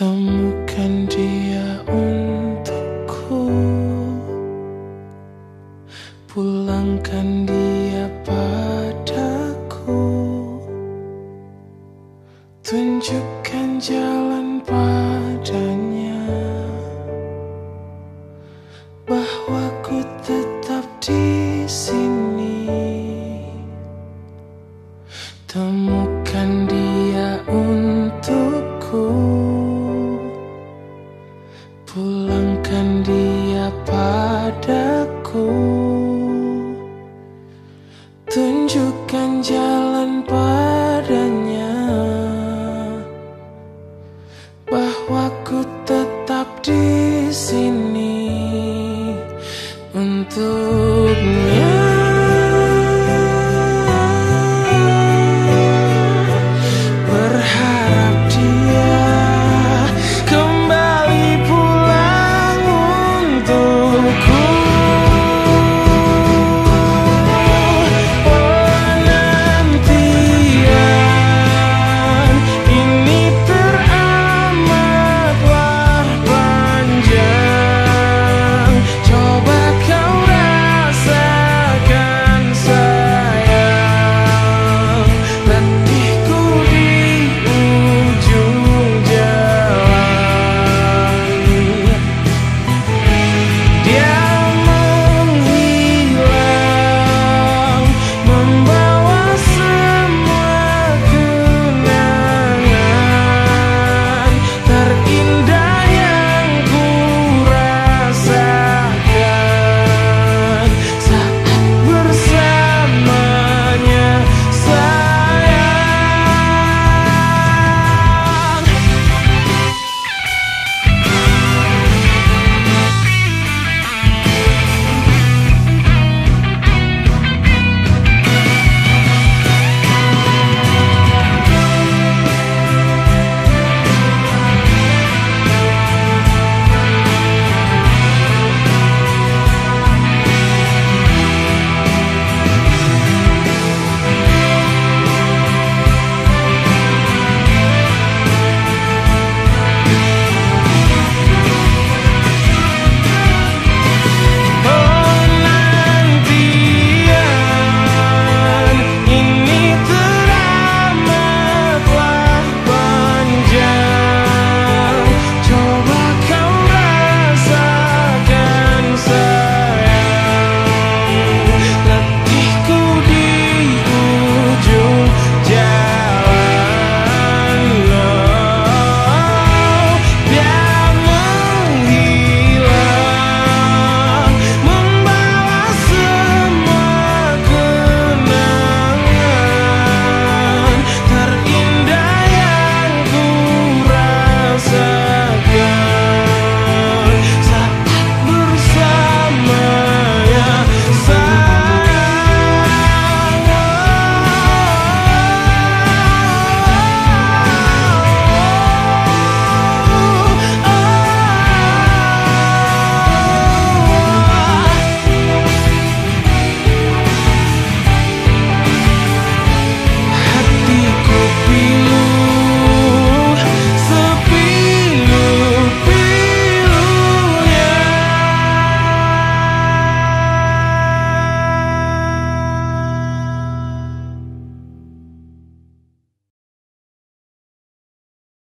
Temukan dia untukku. Pulangkan dia padaku. Tunjukkan jalan padanya. Bahwa ku tetap di sini padaku. Tunjukkan jalan padanya Bahwa ku tetap di sini Untuk